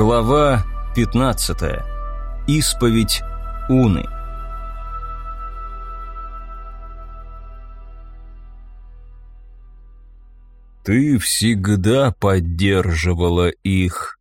Глава 15. Исповедь Уны. Ты всегда поддерживала их,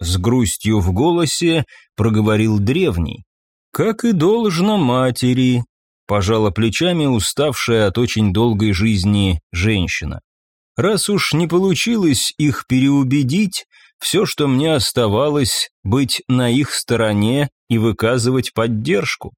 с грустью в голосе проговорил древний. Как и должно матери, пожала плечами уставшая от очень долгой жизни женщина. Раз уж не получилось их переубедить, все, что мне оставалось, быть на их стороне и выказывать поддержку.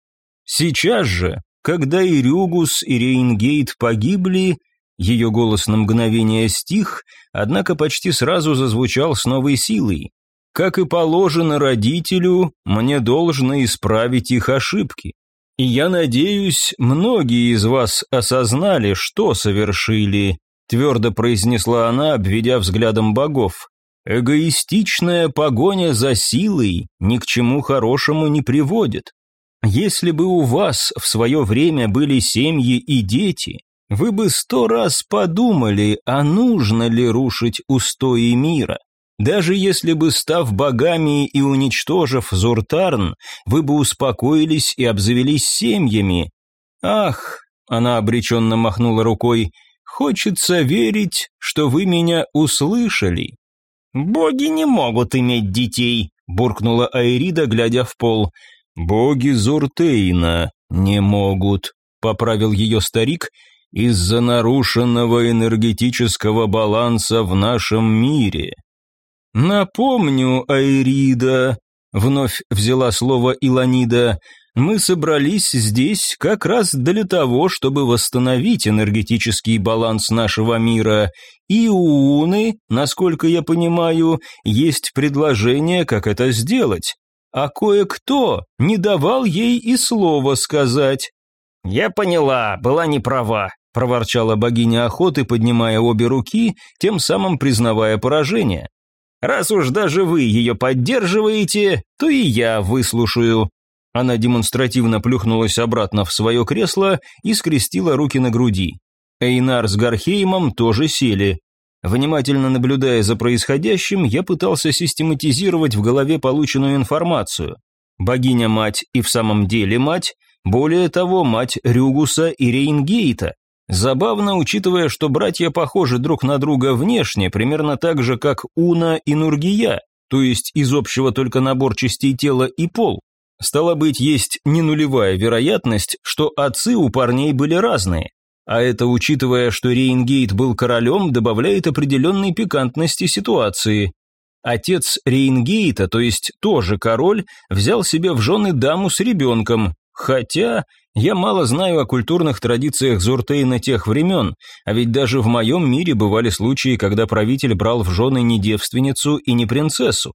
Сейчас же, когда и Рюгус, и Рейнгейт погибли, ее голос на мгновение стих, однако почти сразу зазвучал с новой силой. Как и положено родителю, мне должно исправить их ошибки. И я надеюсь, многие из вас осознали, что совершили, твердо произнесла она, обведя взглядом богов. Эгоистичная погоня за силой ни к чему хорошему не приводит. Если бы у вас в свое время были семьи и дети, вы бы сто раз подумали, а нужно ли рушить устои мира. Даже если бы, став богами и уничтожив Зуртарн, вы бы успокоились и обзавелись семьями. Ах, она обреченно махнула рукой, хочется верить, что вы меня услышали. «Боги не могут иметь детей», – буркнула Айрида, глядя в пол. «Боги Зуртейна не могут», – поправил ее старик, – «из-за нарушенного энергетического баланса в нашем мире». «Напомню, Айрида», – вновь взяла слово Иланида, – мы собрались здесь как раз для того, чтобы восстановить энергетический баланс нашего мира, и у Уны, насколько я понимаю, есть предложение, как это сделать. А кое-кто не давал ей и слова сказать. «Я поняла, была не права», – проворчала богиня охоты, поднимая обе руки, тем самым признавая поражение. «Раз уж даже вы ее поддерживаете, то и я выслушаю. Она демонстративно плюхнулась обратно в свое кресло и скрестила руки на груди. Эйнар с Гархеймом тоже сели. Внимательно наблюдая за происходящим, я пытался систематизировать в голове полученную информацию. Богиня-мать и в самом деле мать, более того, мать Рюгуса и Рейнгейта. Забавно, учитывая, что братья похожи друг на друга внешне, примерно так же, как Уна и Нургия, то есть из общего только набор частей тела и пол. Стало быть, есть не нулевая вероятность, что отцы у парней были разные. А это, учитывая, что Рейнгейт был королем, добавляет определенной пикантности ситуации. Отец Рейнгейта, то есть тоже король, взял себе в жены даму с ребенком, хотя я мало знаю о культурных традициях Зуртейна тех времен, а ведь даже в моем мире бывали случаи, когда правитель брал в жены не девственницу и не принцессу.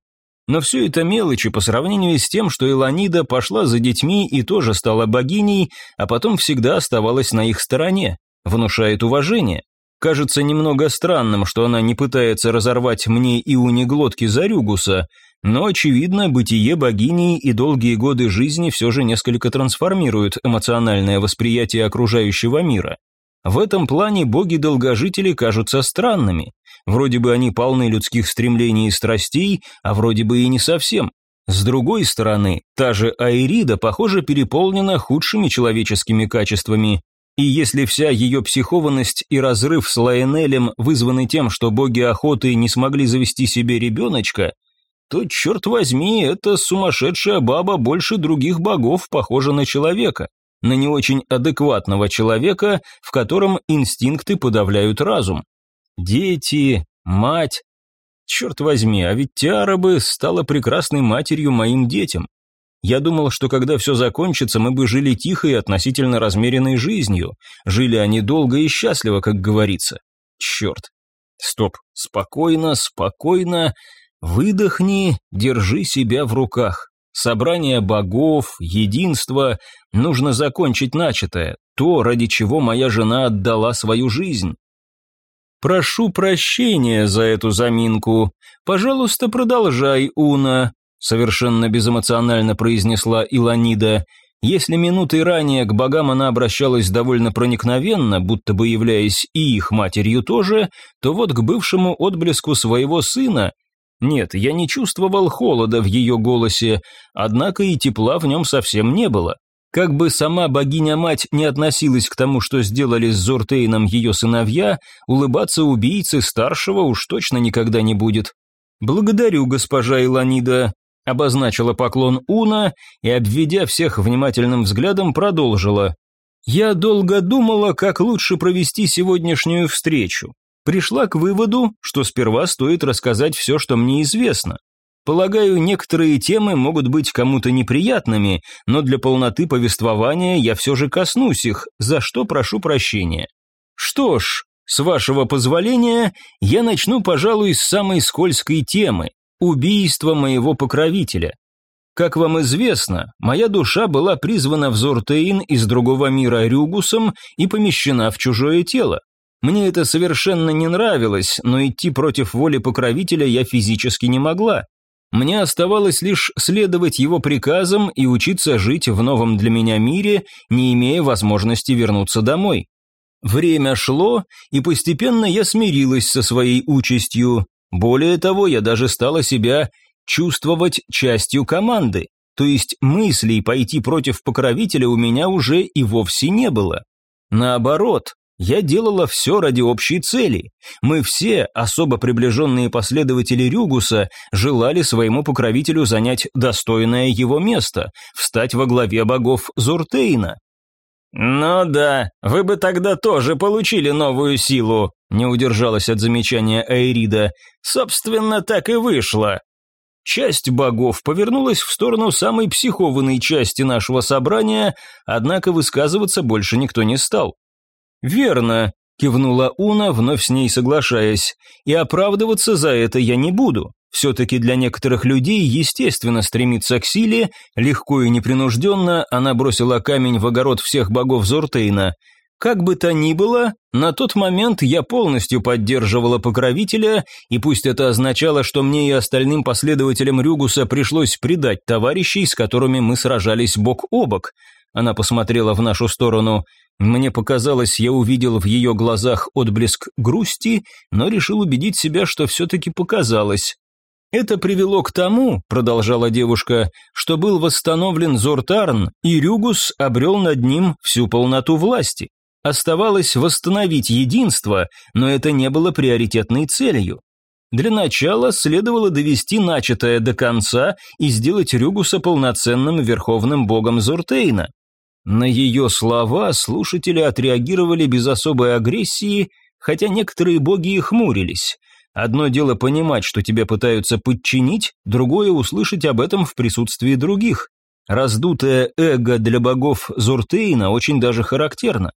Но все это мелочи по сравнению с тем, что Эланида пошла за детьми и тоже стала богиней, а потом всегда оставалась на их стороне, внушает уважение. Кажется немного странным, что она не пытается разорвать мне и унеглотки Зарюгуса, но, очевидно, бытие богиней и долгие годы жизни все же несколько трансформируют эмоциональное восприятие окружающего мира. В этом плане боги-долгожители кажутся странными. Вроде бы они полны людских стремлений и страстей, а вроде бы и не совсем. С другой стороны, та же Айрида, похоже, переполнена худшими человеческими качествами. И если вся ее психованность и разрыв с Лайонелем вызваны тем, что боги охоты не смогли завести себе ребеночка, то, черт возьми, эта сумасшедшая баба больше других богов похожа на человека, на не очень адекватного человека, в котором инстинкты подавляют разум. Дети, мать. Черт возьми, а ведь Тиара бы стала прекрасной матерью моим детям. Я думал, что когда все закончится, мы бы жили тихой и относительно размеренной жизнью. Жили они долго и счастливо, как говорится. Черт. Стоп. Спокойно, спокойно. Выдохни, держи себя в руках. Собрание богов, единство. Нужно закончить начатое. То, ради чего моя жена отдала свою жизнь. «Прошу прощения за эту заминку. Пожалуйста, продолжай, Уна», — совершенно безэмоционально произнесла Иланида. Если минуты ранее к богам она обращалась довольно проникновенно, будто бы являясь и их матерью тоже, то вот к бывшему отблеску своего сына Нет, я не чувствовал холода в ее голосе, однако и тепла в нем совсем не было. Как бы сама богиня-мать не относилась к тому, что сделали с Зортейном ее сыновья, улыбаться убийце старшего уж точно никогда не будет. «Благодарю, госпожа Иланида», — обозначила поклон Уна и, обведя всех внимательным взглядом, продолжила. «Я долго думала, как лучше провести сегодняшнюю встречу. Пришла к выводу, что сперва стоит рассказать все, что мне известно. Полагаю, некоторые темы могут быть кому-то неприятными, но для полноты повествования я все же коснусь их, за что прошу прощения. Что ж, с вашего позволения, я начну, пожалуй, с самой скользкой темы – убийства моего покровителя. Как вам известно, моя душа была призвана в Зортейн из другого мира Рюгусом и помещена в чужое тело. Мне это совершенно не нравилось, но идти против воли покровителя я физически не могла. Мне оставалось лишь следовать его приказам и учиться жить в новом для меня мире, не имея возможности вернуться домой. Время шло, и постепенно я смирилась со своей участью. Более того, я даже стала себя чувствовать частью команды, то есть мыслей пойти против покровителя у меня уже и вовсе не было. Наоборот, я делала все ради общей цели. Мы все, особо приближенные последователи Рюгуса, желали своему покровителю занять достойное его место, встать во главе богов Зуртейна. «Ну да, вы бы тогда тоже получили новую силу», не удержалась от замечания Айрида. «Собственно, так и вышло». Часть богов повернулась в сторону самой психованной части нашего собрания, однако высказываться больше никто не стал. «Верно», – кивнула Уна, вновь с ней соглашаясь, «и оправдываться за это я не буду. Все-таки для некоторых людей естественно стремиться к силе, легко и непринужденно она бросила камень в огород всех богов Зортейна. Как бы то ни было, на тот момент я полностью поддерживала покровителя, и пусть это означало, что мне и остальным последователям Рюгуса пришлось предать товарищей, с которыми мы сражались бок о бок. Она посмотрела в нашу сторону. Мне показалось, я увидел в ее глазах отблеск грусти, но решил убедить себя, что все-таки показалось. Это привело к тому, продолжала девушка, что был восстановлен Зортарн, и Рюгус обрел над ним всю полноту власти. Оставалось восстановить единство, но это не было приоритетной целью. Для начала следовало довести начатое до конца и сделать Рюгуса полноценным верховным богом Зортейна. На ее слова слушатели отреагировали без особой агрессии, хотя некоторые боги и хмурились. Одно дело понимать, что тебя пытаются подчинить, другое услышать об этом в присутствии других. Раздутое эго для богов Зуртейна очень даже характерно.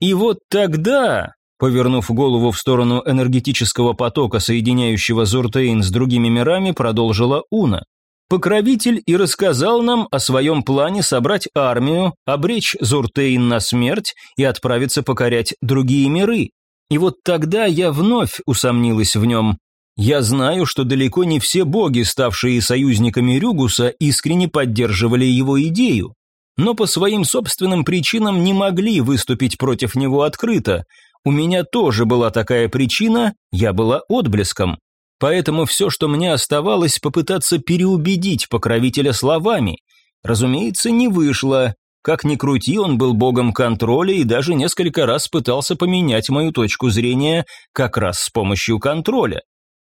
И вот тогда, повернув голову в сторону энергетического потока, соединяющего Зуртейн с другими мирами, продолжила Уна. Покровитель и рассказал нам о своем плане собрать армию, обречь Зуртейн на смерть и отправиться покорять другие миры. И вот тогда я вновь усомнилась в нем. Я знаю, что далеко не все боги, ставшие союзниками Рюгуса, искренне поддерживали его идею, но по своим собственным причинам не могли выступить против него открыто. У меня тоже была такая причина, я была отблеском. Поэтому все, что мне оставалось, попытаться переубедить покровителя словами. Разумеется, не вышло. Как ни крути, он был богом контроля и даже несколько раз пытался поменять мою точку зрения как раз с помощью контроля.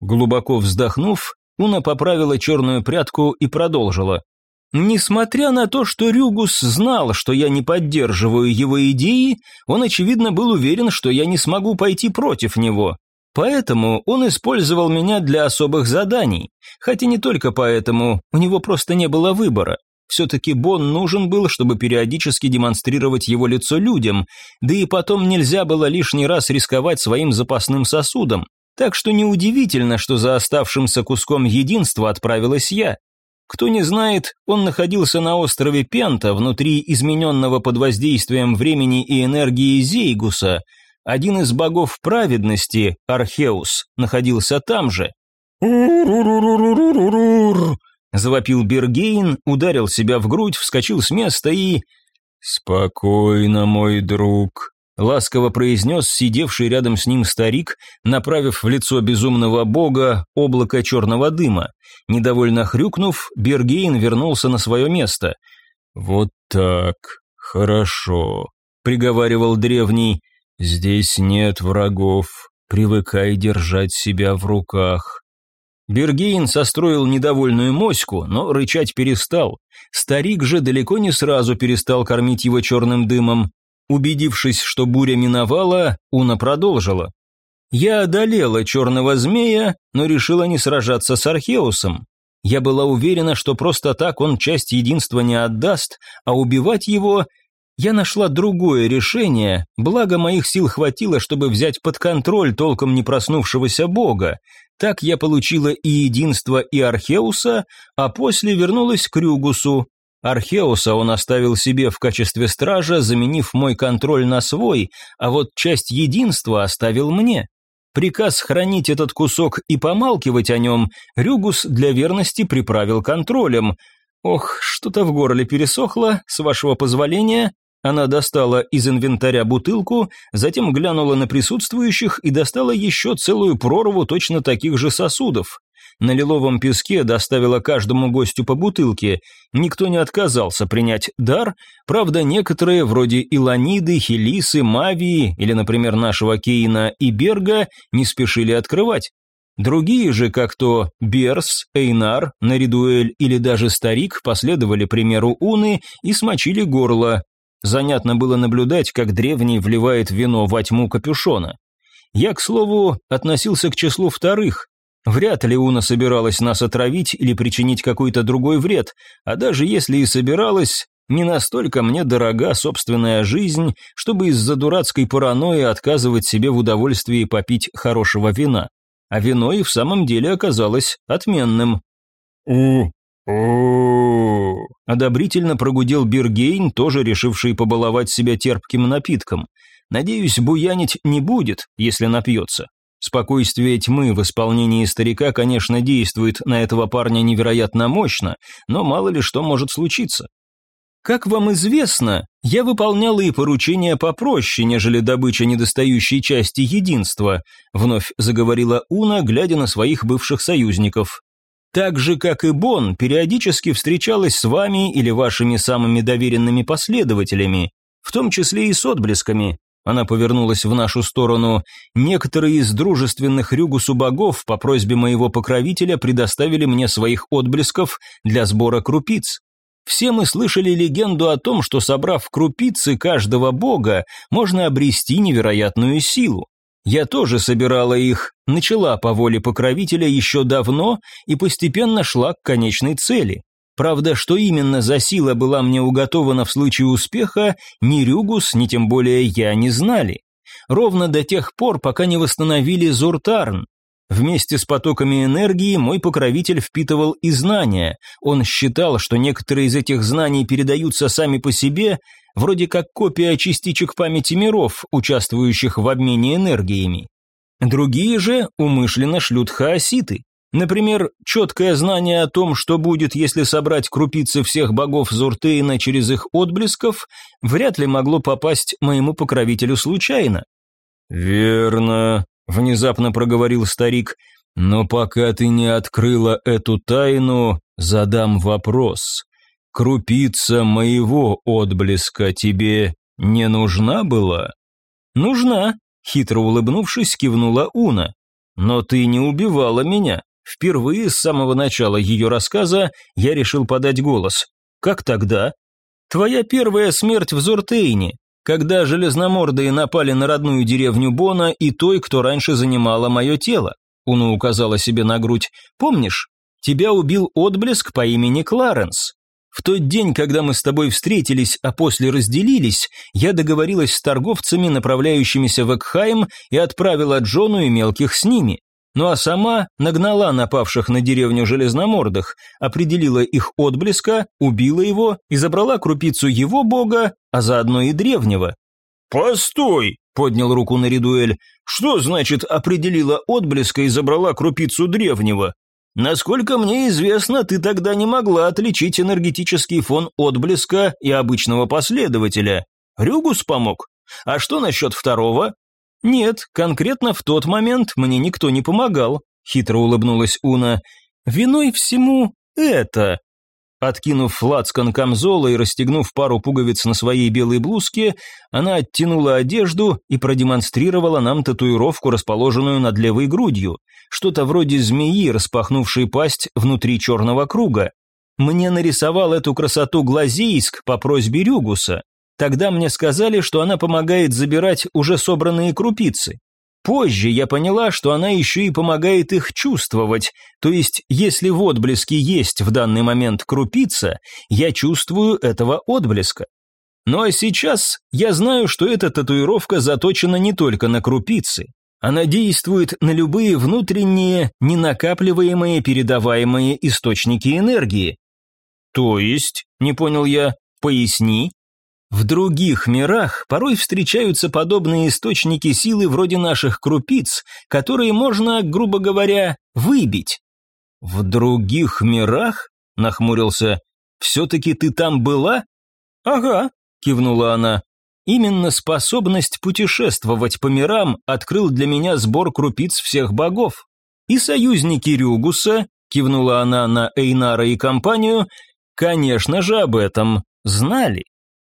Глубоко вздохнув, Уна поправила черную прядку и продолжила. Несмотря на то, что Рюгус знал, что я не поддерживаю его идеи, он, очевидно, был уверен, что я не смогу пойти против него. Поэтому он использовал меня для особых заданий. Хотя не только поэтому, у него просто не было выбора. Все-таки Бон нужен был, чтобы периодически демонстрировать его лицо людям, да и потом нельзя было лишний раз рисковать своим запасным сосудом. Так что неудивительно, что за оставшимся куском единства отправилась я. Кто не знает, он находился на острове Пента, внутри измененного под воздействием времени и энергии Зейгуса – один из богов праведности, Археус, находился там же. Завопил Бергейн, ударил себя в грудь, вскочил с места и... «Спокойно, мой друг», ласково произнес сидевший рядом с ним старик, направив в лицо безумного бога облако черного дыма. Недовольно хрюкнув, Бергейн вернулся на свое место. «Вот так, хорошо», — приговаривал древний, — «здесь нет врагов, привыкай держать себя в руках». Бергейн состроил недовольную моську, но рычать перестал. Старик же далеко не сразу перестал кормить его черным дымом. Убедившись, что буря миновала, Уна продолжила. «Я одолела черного змея, но решила не сражаться с Археусом. Я была уверена, что просто так он часть единства не отдаст, а убивать его я нашла другое решение, благо моих сил хватило, чтобы взять под контроль толком не проснувшегося бога. Так я получила и единство, и Археуса, а после вернулась к Рюгусу. Археуса он оставил себе в качестве стража, заменив мой контроль на свой, а вот часть единства оставил мне. Приказ хранить этот кусок и помалкивать о нем Рюгус для верности приправил контролем. Ох, что-то в горле пересохло, с вашего позволения, она достала из инвентаря бутылку, затем глянула на присутствующих и достала еще целую прорву точно таких же сосудов. На лиловом песке доставила каждому гостю по бутылке. Никто не отказался принять дар, правда, некоторые, вроде Иланиды, Хелисы, Мавии или, например, нашего Кейна и Берга, не спешили открывать. Другие же, как то Берс, Эйнар, Наридуэль или даже Старик, последовали примеру Уны и смочили горло, Занятно было наблюдать, как древний вливает вино во тьму капюшона. Я, к слову, относился к числу вторых. Вряд ли Уна собиралась нас отравить или причинить какой-то другой вред, а даже если и собиралась, не настолько мне дорога собственная жизнь, чтобы из-за дурацкой паранойи отказывать себе в удовольствии попить хорошего вина. А вино и в самом деле оказалось отменным. «У, Одобрительно прогудел Бергейн, тоже решивший побаловать себя терпким напитком. Надеюсь, буянить не будет, если напьется. Спокойствие тьмы в исполнении старика, конечно, действует на этого парня невероятно мощно, но мало ли что может случиться. Как вам известно, я выполняла и поручения попроще, нежели добыча недостающей части единства, вновь заговорила Уна, глядя на своих бывших союзников. Так же, как и Бон, периодически встречалась с вами или вашими самыми доверенными последователями, в том числе и с отблесками. Она повернулась в нашу сторону. Некоторые из дружественных Рюгусу богов по просьбе моего покровителя предоставили мне своих отблесков для сбора крупиц. Все мы слышали легенду о том, что собрав крупицы каждого бога, можно обрести невероятную силу. Я тоже собирала их, начала по воле покровителя еще давно и постепенно шла к конечной цели. Правда, что именно за сила была мне уготована в случае успеха, ни Рюгус, ни тем более я не знали. Ровно до тех пор, пока не восстановили Зуртарн. Вместе с потоками энергии мой покровитель впитывал и знания. Он считал, что некоторые из этих знаний передаются сами по себе, вроде как копия частичек памяти миров, участвующих в обмене энергиями. Другие же умышленно шлют хаоситы. Например, четкое знание о том, что будет, если собрать крупицы всех богов Зуртейна через их отблесков, вряд ли могло попасть моему покровителю случайно. «Верно», — внезапно проговорил старик, — «но пока ты не открыла эту тайну, задам вопрос. Крупица моего отблеска тебе не нужна была? Нужна, хитро улыбнувшись, кивнула Уна. Но ты не убивала меня. Впервые с самого начала ее рассказа я решил подать голос. Как тогда? Твоя первая смерть в Зортейне, когда железномордые напали на родную деревню Бона и той, кто раньше занимала мое тело. Уна указала себе на грудь. Помнишь? Тебя убил отблеск по имени Кларенс. В тот день, когда мы с тобой встретились, а после разделились, я договорилась с торговцами, направляющимися в Экхайм, и отправила Джону и мелких с ними. Ну а сама нагнала напавших на деревню железномордых, определила их отблеска, убила его и забрала крупицу его бога, а заодно и древнего. «Постой!» — поднял руку на Ридуэль. «Что значит определила отблеска и забрала крупицу древнего? Насколько мне известно, ты тогда не могла отличить энергетический фон отблеска и обычного последователя. Рюгус помог? А что насчет второго? Нет, конкретно в тот момент мне никто не помогал, хитро улыбнулась Уна. Виной всему это. Откинув флацкан камзола и расстегнув пару пуговиц на своей белой блузке, она оттянула одежду и продемонстрировала нам татуировку, расположенную над левой грудью, что-то вроде змеи, распахнувшей пасть внутри черного круга. Мне нарисовал эту красоту Глазейск по просьбе Рюгуса. Тогда мне сказали, что она помогает забирать уже собранные крупицы. Позже я поняла, что она еще и помогает их чувствовать, то есть если в отблеске есть в данный момент крупица, я чувствую этого отблеска. Ну а сейчас я знаю, что эта татуировка заточена не только на крупицы. Она действует на любые внутренние, ненакапливаемые, передаваемые источники энергии. То есть, не понял я, поясни. В других мирах порой встречаются подобные источники силы вроде наших крупиц, которые можно, грубо говоря, выбить. В других мирах? Нахмурился. Все-таки ты там была? Ага, кивнула она. Именно способность путешествовать по мирам открыл для меня сбор крупиц всех богов. И союзники Рюгуса, кивнула она на Эйнара и компанию, конечно же об этом знали.